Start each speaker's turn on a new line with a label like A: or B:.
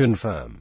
A: Confirm.